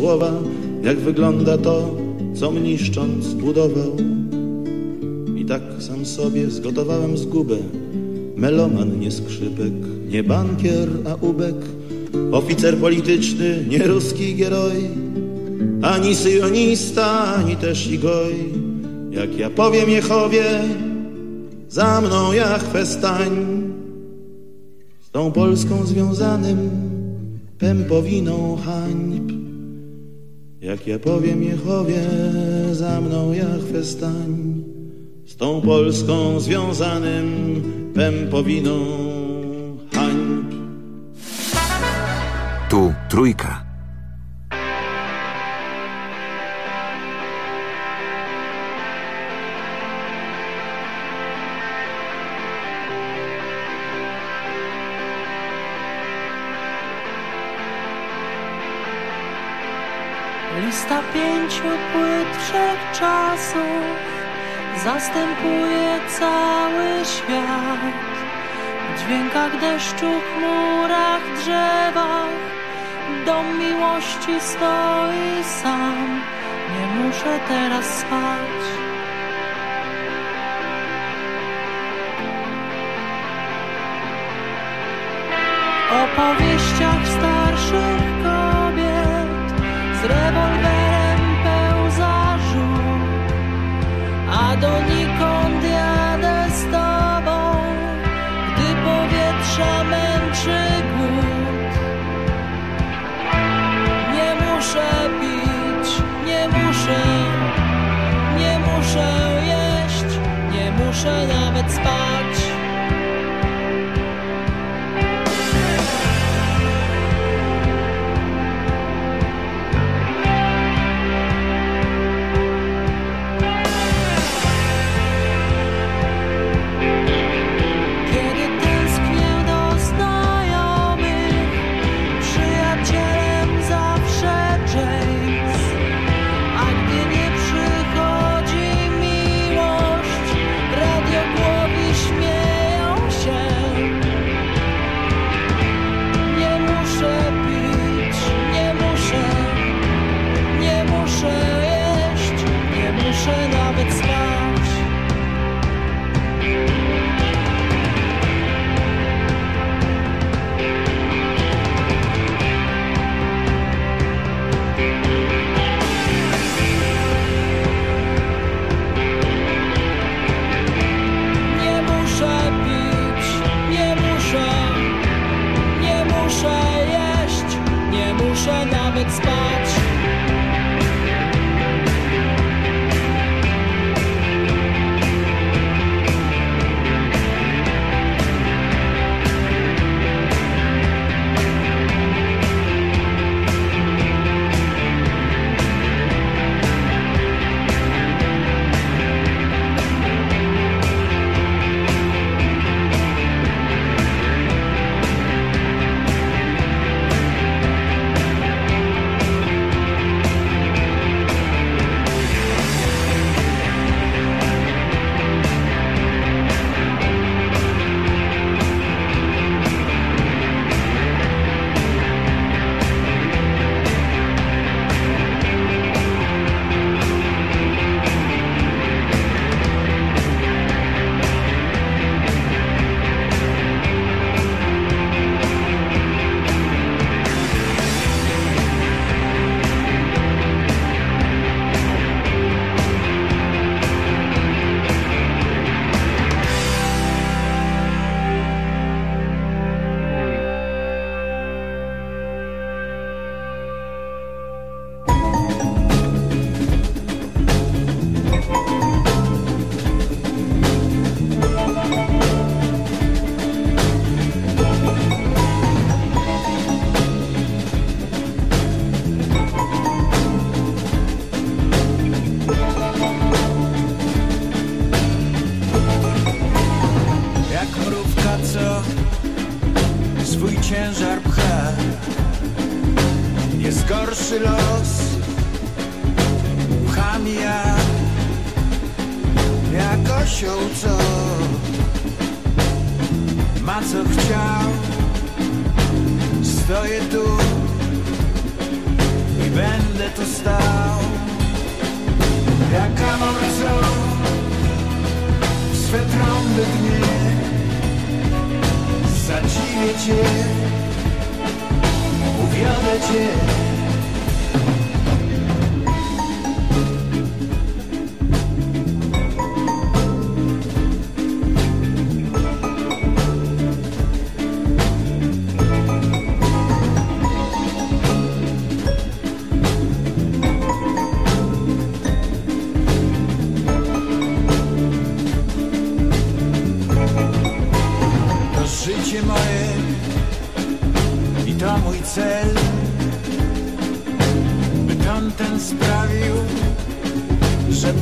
słowa, jak wygląda to, co niszcząc budował. I tak sam sobie zgotowałem zgubę, meloman, nie skrzypek, nie bankier, a ubek, oficer polityczny, nie ruski geroj, ani syjonista, ani też igoj. Jak ja powiem Jehowie, za mną Jachwę stań. Z tą Polską związanym pępowiną hańb. Jak ja powiem Jehowie, za mną Jachwę stań. Z tą Polską związanym pępowiną hańb. Tu trójka. Pięciu płyt czasów zastępuje cały świat. W dźwiękach deszczu, chmurach, drzewach dom miłości stoi sam. Nie muszę teraz spać. Opowieściach nie muszę nawet spać.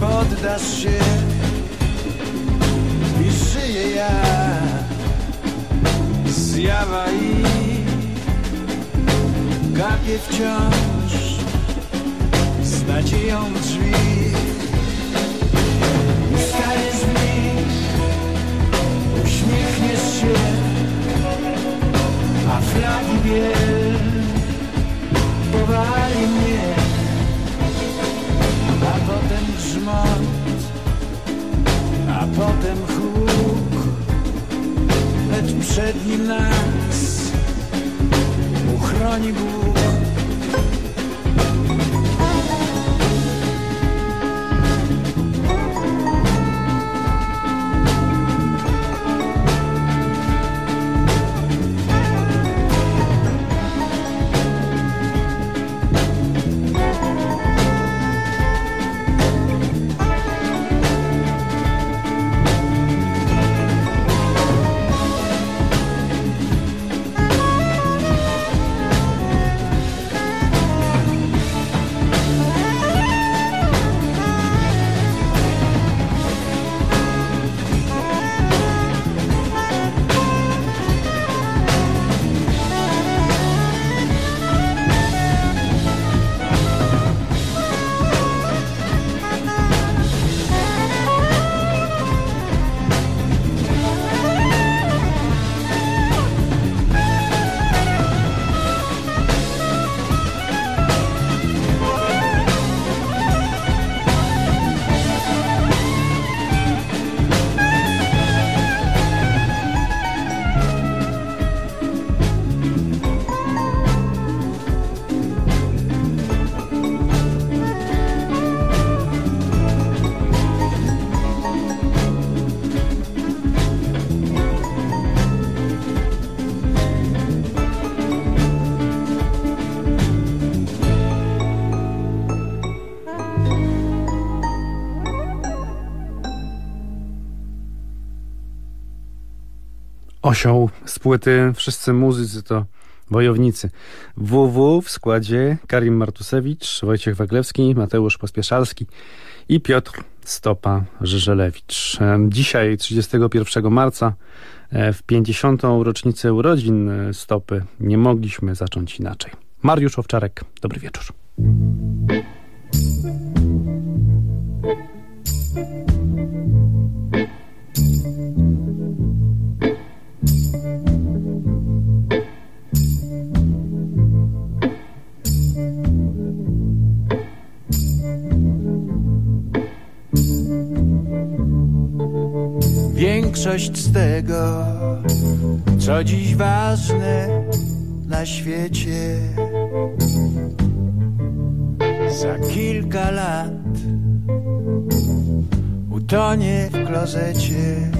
Poddasz się i żyję ja. Zjawa i gapię wciąż z nadzieją drzwi. Stajesz mi uśmiechniesz się a flagi biel powali mnie a potem grzmot a potem huk, lecz przed nim nas uchroni Bóg. Osioł z płyty Wszyscy muzycy to wojownicy. WW w składzie Karim Martusewicz, Wojciech Waglewski, Mateusz Pospieszalski i Piotr Stopa Żyżelewicz. Dzisiaj, 31 marca, e, w 50. rocznicę urodzin e, Stopy, nie mogliśmy zacząć inaczej. Mariusz Owczarek, dobry wieczór. Większość z tego, co dziś ważne na świecie, za kilka lat utonie w klozecie.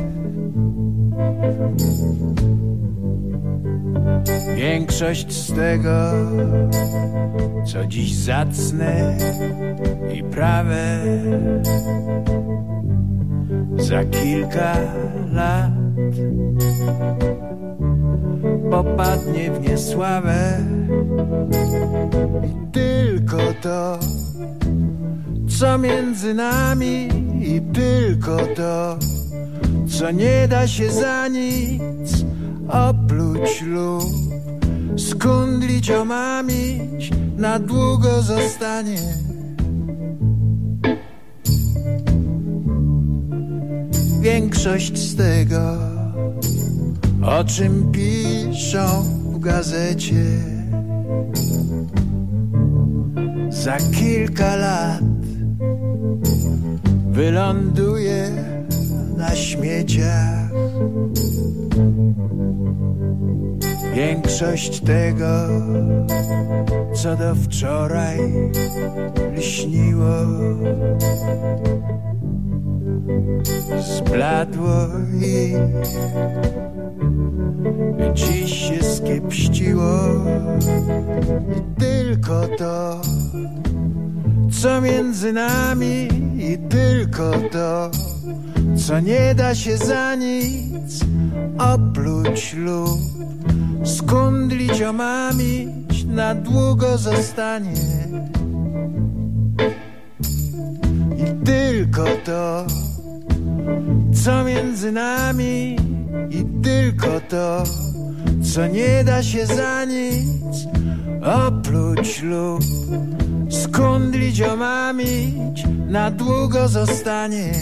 Większość z tego, co dziś zacne i prawe, za kilka lat popadnie w niesławę. I tylko to, co między nami, i tylko to, co nie da się za nic opluć lub skundlić, omamić, na długo zostanie. Większość z tego, o czym piszą w gazecie, za kilka lat wyląduje na śmieciach. Większość tego, co do wczoraj lśniło, zbladło i dziś się skiepściło. I tylko to, co między nami, i tylko to, co nie da się za nic opluć lub skundlić, omamić, na długo zostanie. I tylko to, co między nami, i tylko to, co nie da się za nic opluć lub skundlić, omamić, na długo zostanie.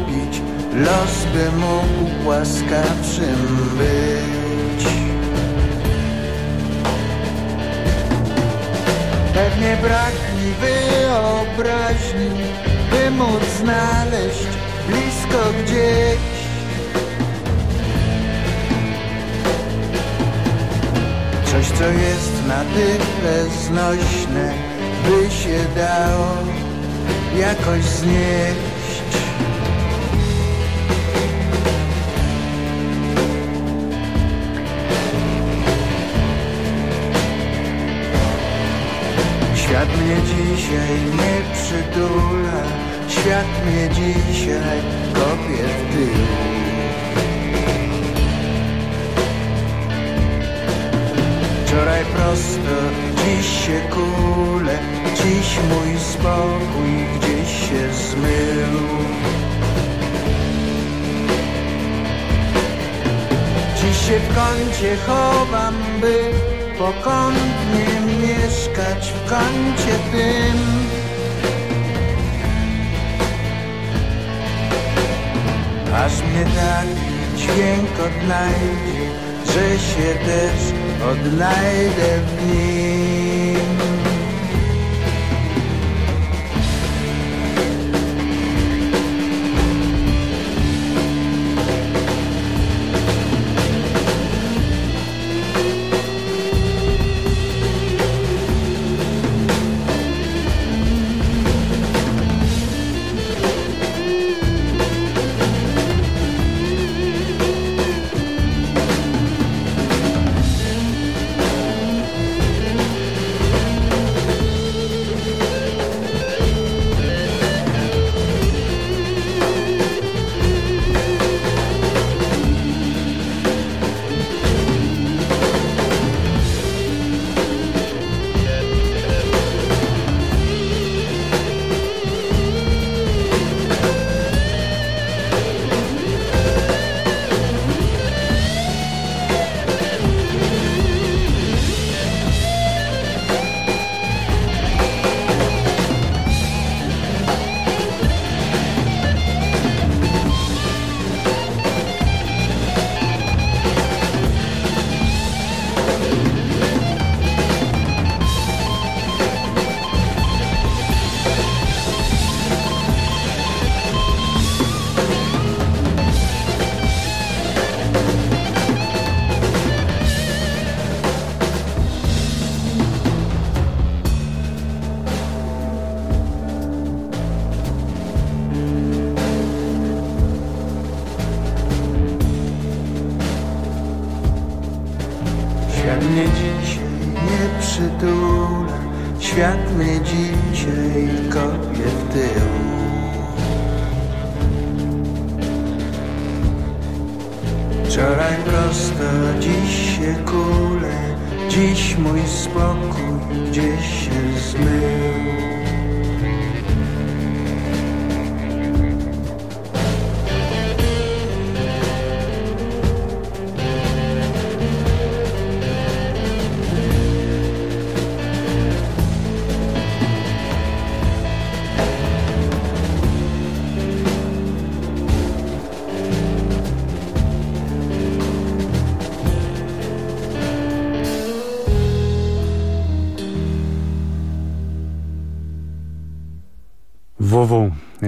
Przekupić, los by mógł łaskawszym być. Pewnie brak mi wyobraźni, by móc znaleźć blisko gdzieś Coś, co jest na tyle znośne, by się dało jakoś znieść Świat mnie dzisiaj nie przytula, świat mnie dzisiaj kopie w tył. Wczoraj prosto, dziś się kule, dziś mój spokój gdzieś się zmył. Dziś się w kącie chowam, by pokątnie mieszkać w kącie tym. Aż mnie taki dźwięk odnajdzie, że się też odnajdę w nim.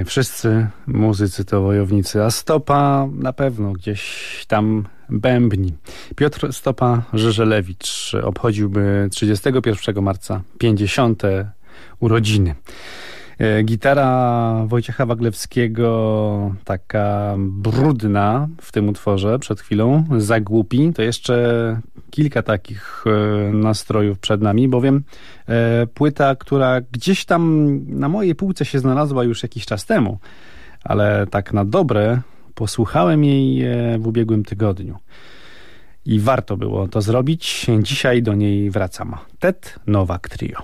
Wszyscy muzycy to wojownicy, a Stopa na pewno gdzieś tam bębni. Piotr Stopa Żyżelewicz obchodziłby 31 marca 50. urodziny. E, gitara Wojciecha Waglewskiego, taka brudna w tym utworze przed chwilą, zagłupi. To jeszcze kilka takich e, nastrojów przed nami, bowiem e, płyta, która gdzieś tam na mojej półce się znalazła już jakiś czas temu, ale tak na dobre posłuchałem jej w ubiegłym tygodniu. I warto było to zrobić. Dzisiaj do niej wracam. Ted Nowak Trio.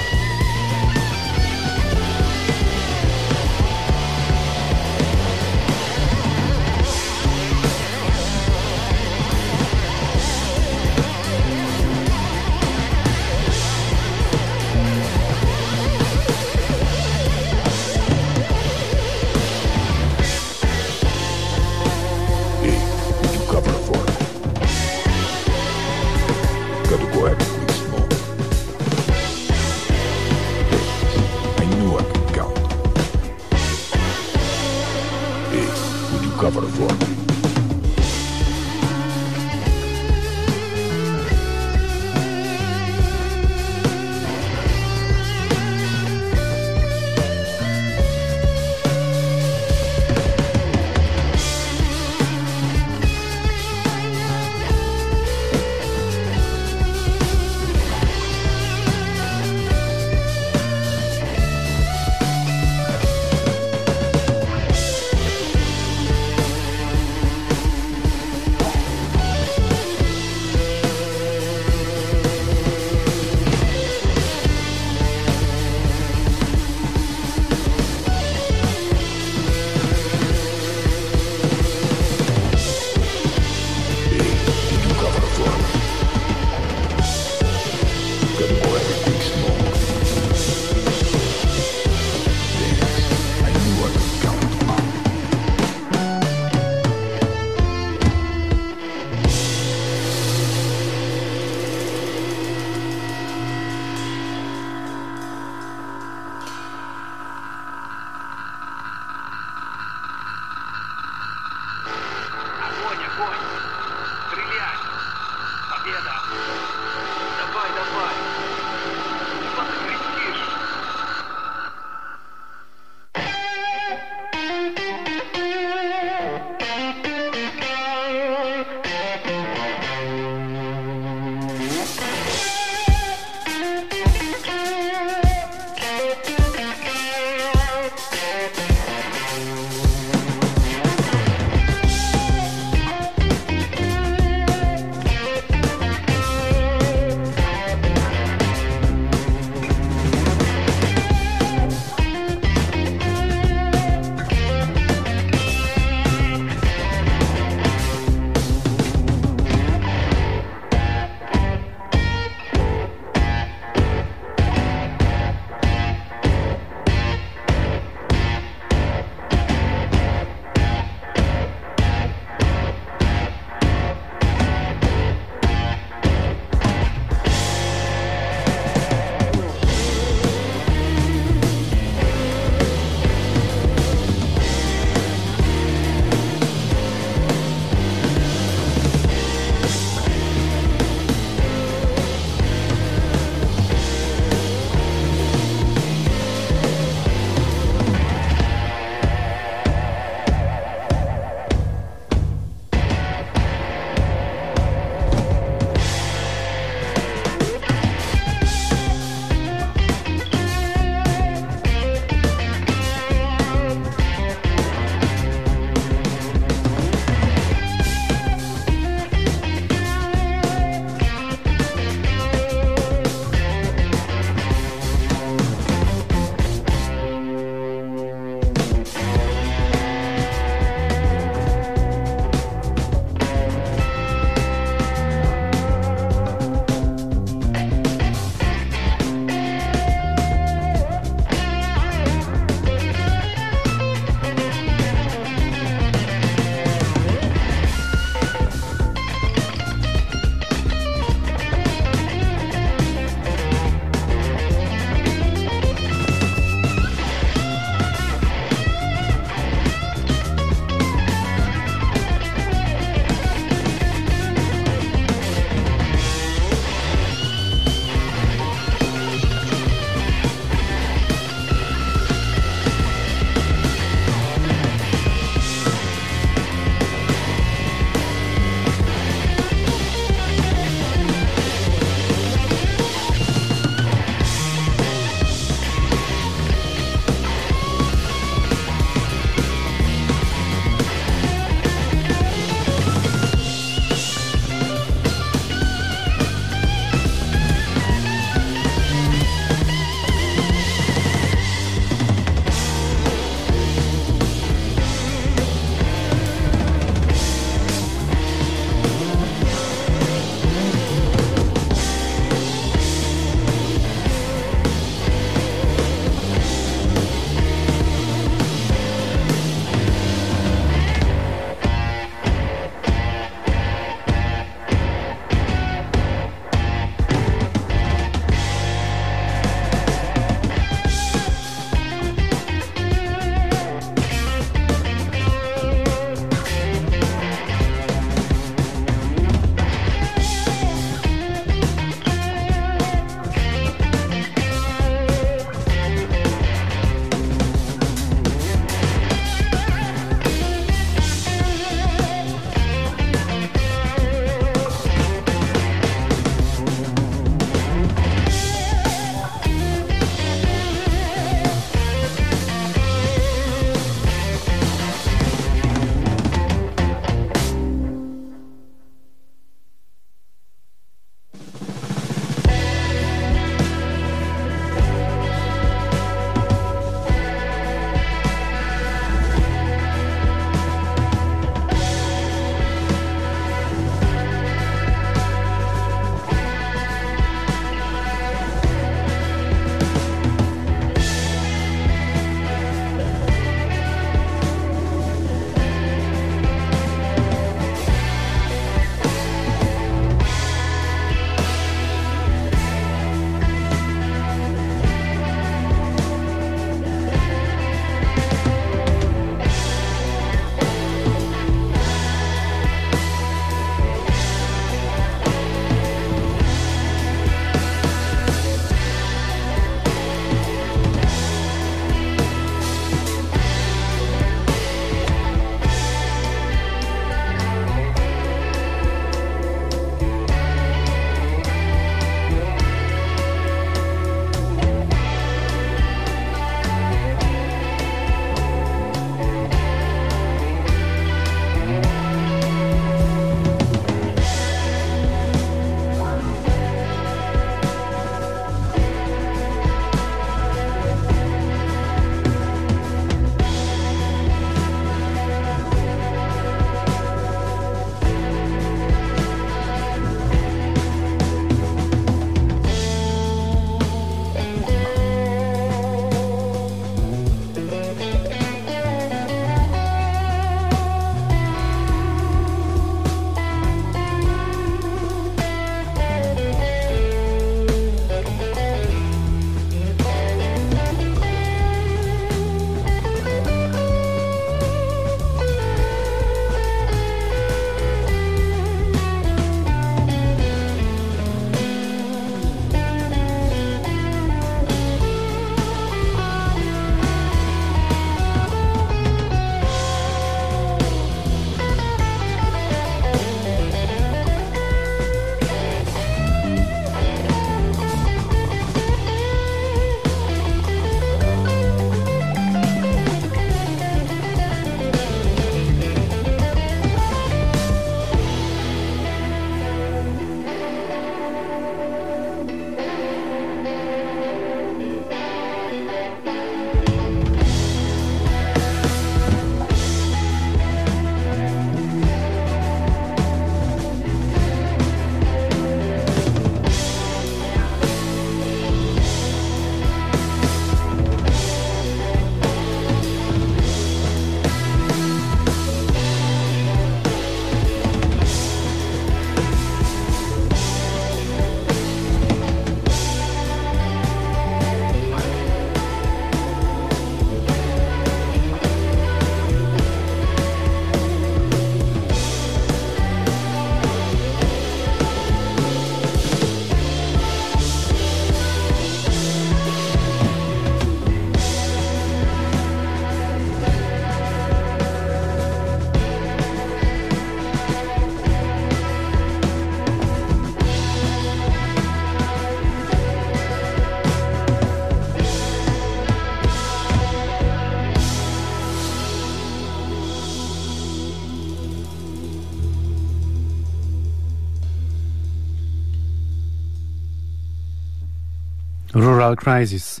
Rural Crisis,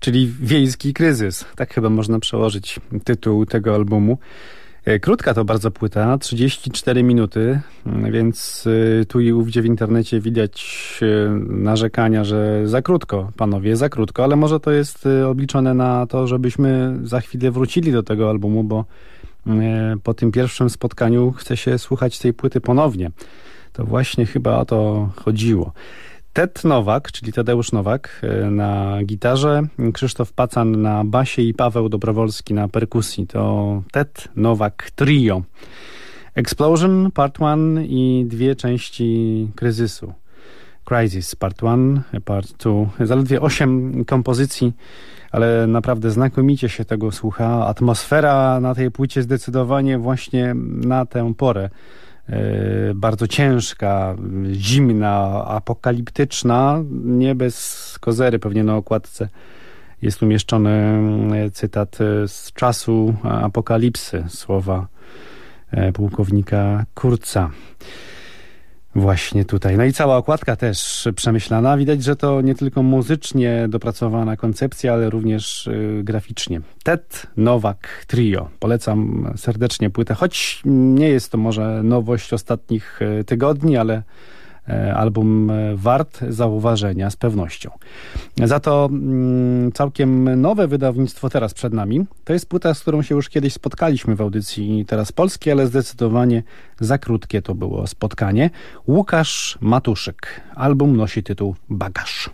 czyli wiejski kryzys. Tak chyba można przełożyć tytuł tego albumu. E, krótka to bardzo płyta, 34 minuty, mm, więc e, tu i ówdzie w internecie widać e, narzekania, że za krótko, panowie, za krótko, ale może to jest obliczone na to, żebyśmy za chwilę wrócili do tego albumu, bo po tym pierwszym spotkaniu chce się słuchać tej płyty ponownie. To właśnie chyba o to chodziło. Ted Nowak, czyli Tadeusz Nowak e, na gitarze, Krzysztof Pacan na basie i Paweł Dobrowolski na perkusji. To Ted Nowak Trio. Explosion Part 1 i dwie części kryzysu. Crisis Part 1, Part 2. Zaledwie osiem kompozycji, ale naprawdę znakomicie się tego słucha. Atmosfera na tej płycie zdecydowanie właśnie na tę porę bardzo ciężka, zimna, apokaliptyczna, nie bez kozery pewnie na okładce jest umieszczony e, cytat e, z czasu apokalipsy, słowa pułkownika Kurca. Właśnie tutaj. No i cała okładka też przemyślana. Widać, że to nie tylko muzycznie dopracowana koncepcja, ale również y, graficznie. Ted Nowak Trio. Polecam serdecznie płytę, choć nie jest to może nowość ostatnich y, tygodni, ale album e, wart zauważenia z pewnością. Za to mm, całkiem nowe wydawnictwo teraz przed nami. To jest płyta, z którą się już kiedyś spotkaliśmy w audycji Teraz Polskiej, ale zdecydowanie za krótkie to było spotkanie. Łukasz Matuszyk. Album nosi tytuł Bagaż.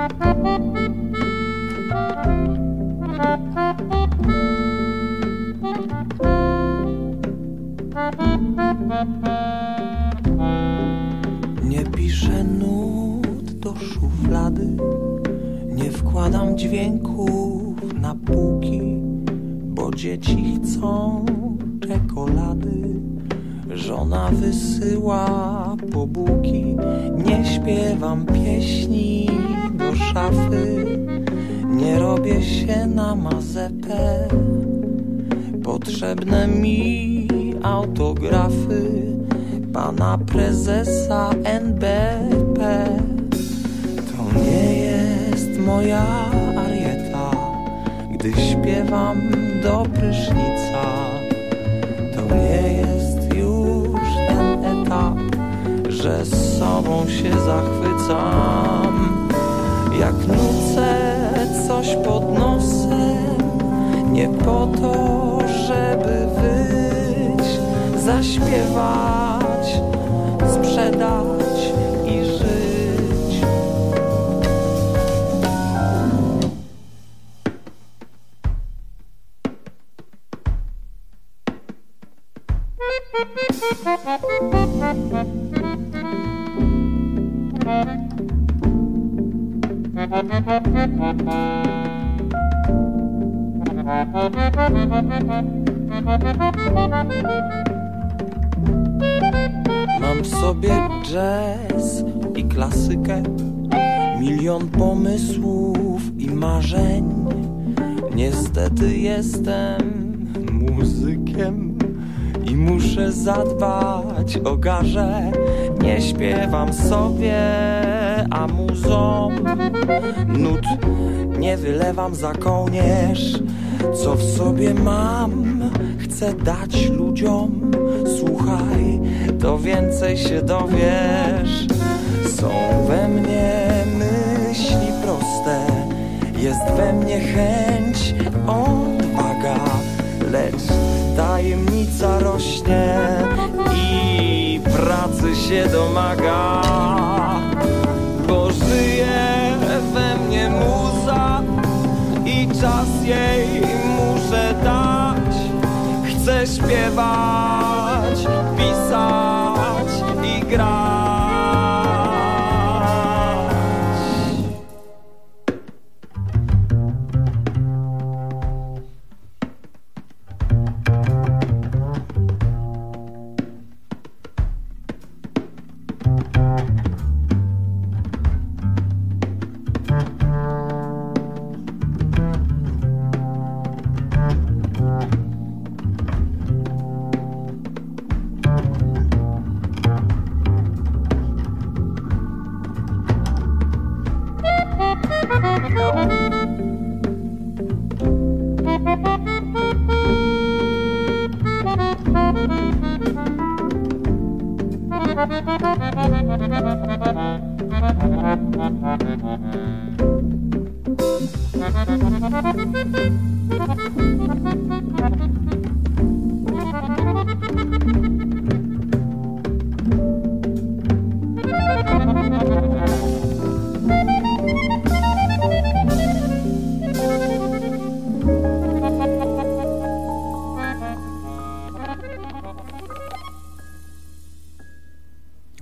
Nie piszę nut do szuflady, nie wkładam dźwięków na półki, bo dzieci chcą czekolady. Żona wysyła pobuki, nie śpiewam pieśni szafy. Nie robię się na mazepę. Potrzebne mi autografy Pana prezesa NBP To nie jest moja arieta Gdy śpiewam do prysznica. To nie jest już ten etap Że z sobą się zachwycam jak nucę coś pod nosem, nie po to, żeby wyć, zaśpiewać, sprzedać. Mam w sobie jazz i klasykę, milion pomysłów i marzeń. Niestety jestem muzykiem i muszę zadbać o garze. Nie śpiewam sobie, a muzą nut nie wylewam za kołnierz. Co w sobie mam, chcę dać ludziom. Słuchaj, to więcej się dowiesz. Są we mnie myśli proste, jest we mnie chęć, odwaga, lecz tajemnica rośnie pracy się domaga. Bo żyje we mnie muza i czas jej muszę dać. Chcę śpiewać, pisać i grać.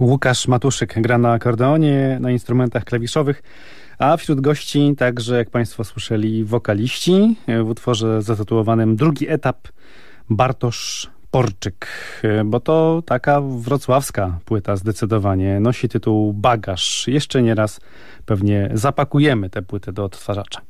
Łukasz Matuszyk gra na akordeonie, na instrumentach klawiszowych, a wśród gości także, jak Państwo słyszeli, wokaliści w utworze zatytułowanym Drugi etap Bartosz Porczyk, bo to taka wrocławska płyta zdecydowanie. Nosi tytuł Bagaż. Jeszcze nie raz pewnie zapakujemy tę płytę do odtwarzacza.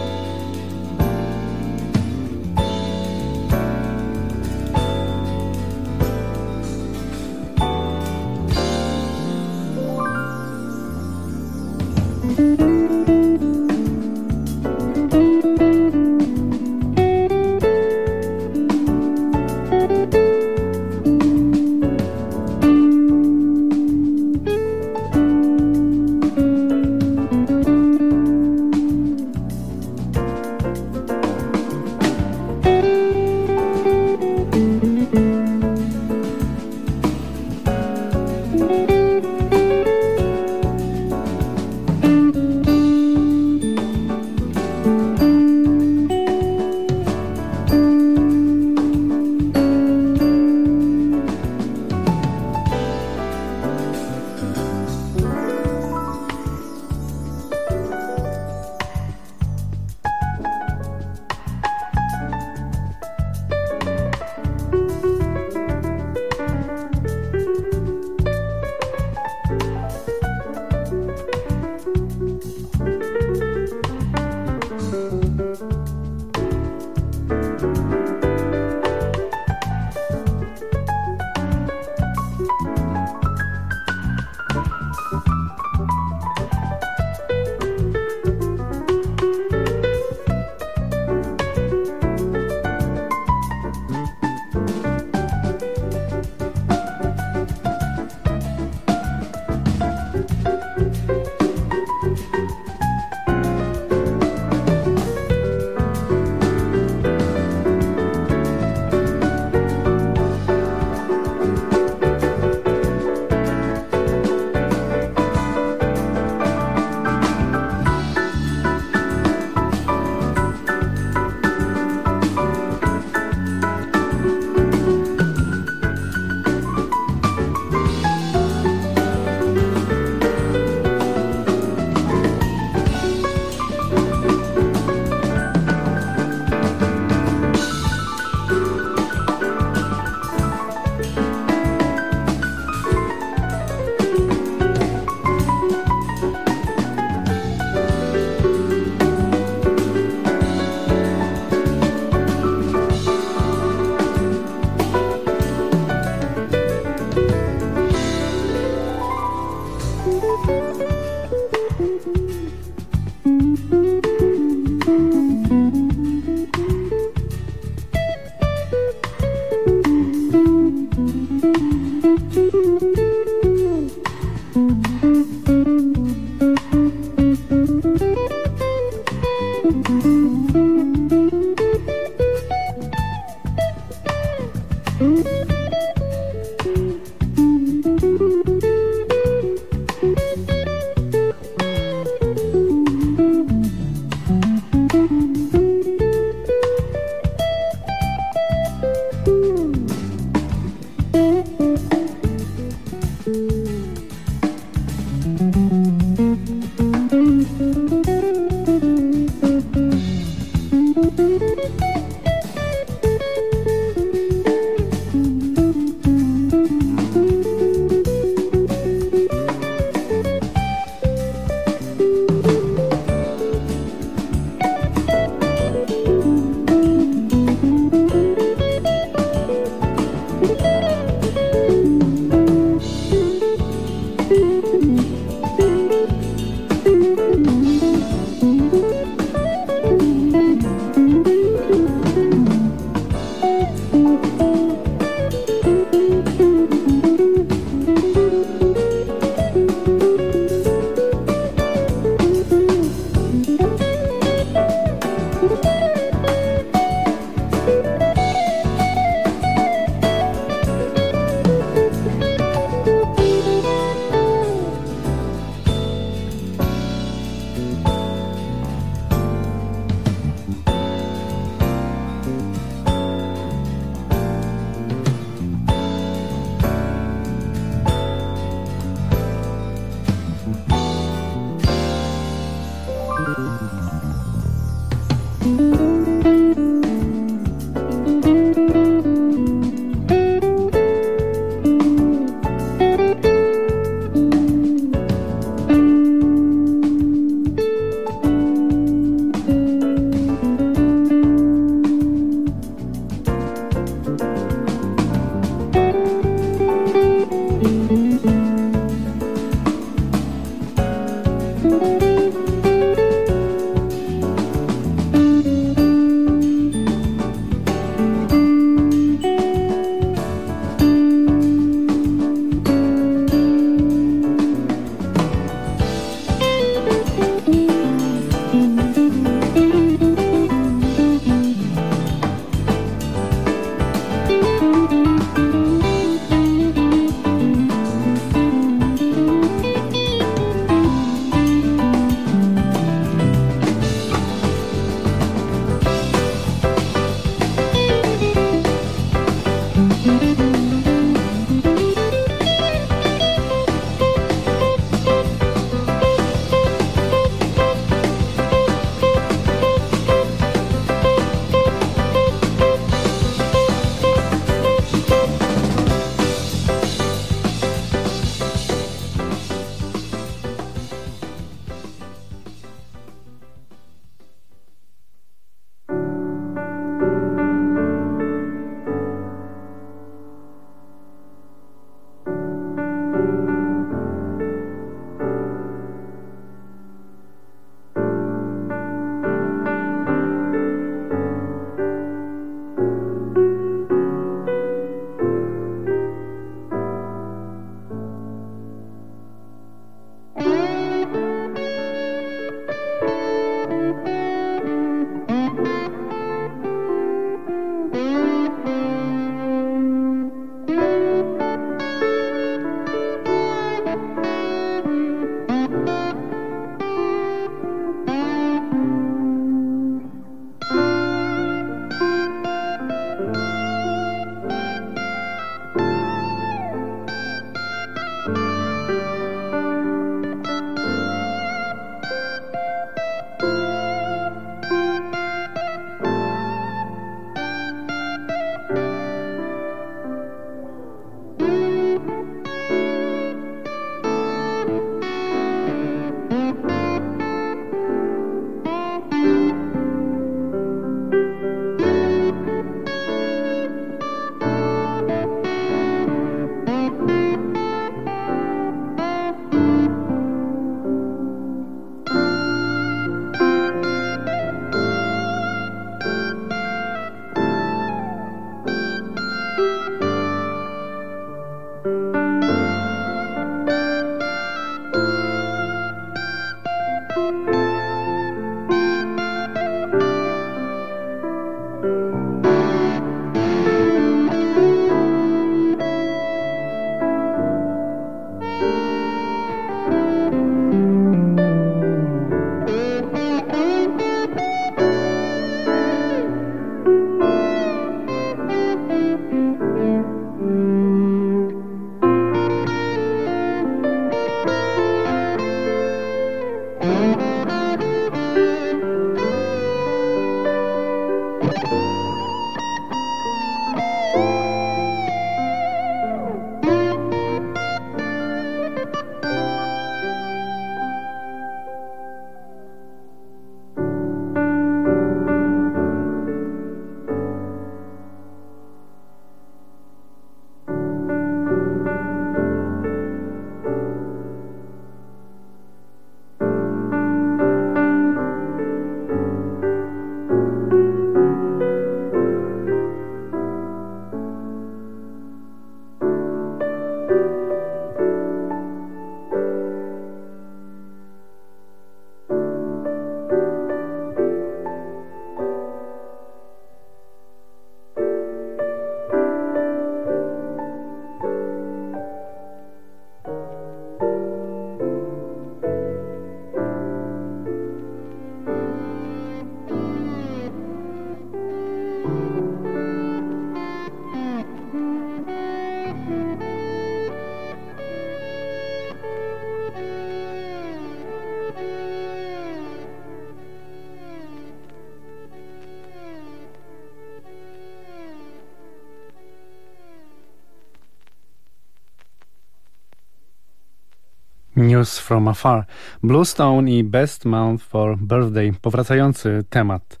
From Afar. Bluestone i Best Month for Birthday. Powracający temat.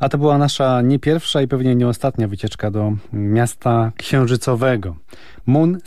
A to była nasza nie pierwsza i pewnie nie ostatnia wycieczka do miasta księżycowego. Moon